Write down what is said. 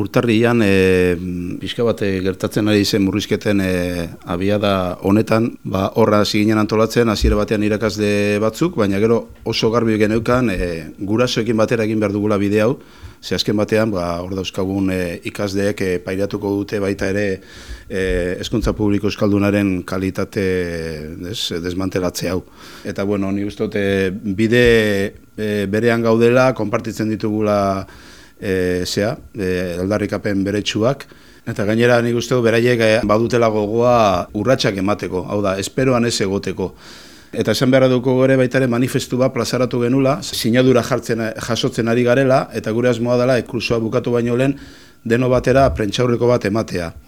urtarrian e, pixka bat e, gertatzen ari zen murrizketen e, abiada honetan, ba, horra ziginen antolatzen, hasiera batean irakasde batzuk, baina gero oso garbi geneukan e, gurasoekin batera egin behar dugula bide hau, ze azken batean, ba, hor dauzkagun e, ikasdeek e, pairatuko dute baita ere e, eskuntza publiko euskaldunaren kalitate des, desmantelatze hau. Eta bueno, ni uste bide e, berean gaudela, konpartitzen ditugula e, zea, e, aldarrikapen beretsuak, eta gainera nik uste beraiek e, badutela gogoa urratsak emateko, hau da, esperoan ez egoteko. Eta esan beharra duko gore baitare manifestu bat plazaratu genula, sinadura jartzen, jasotzen ari garela, eta gure asmoa dela, kursoa bukatu baino lehen, deno batera prentxaurreko bat ematea.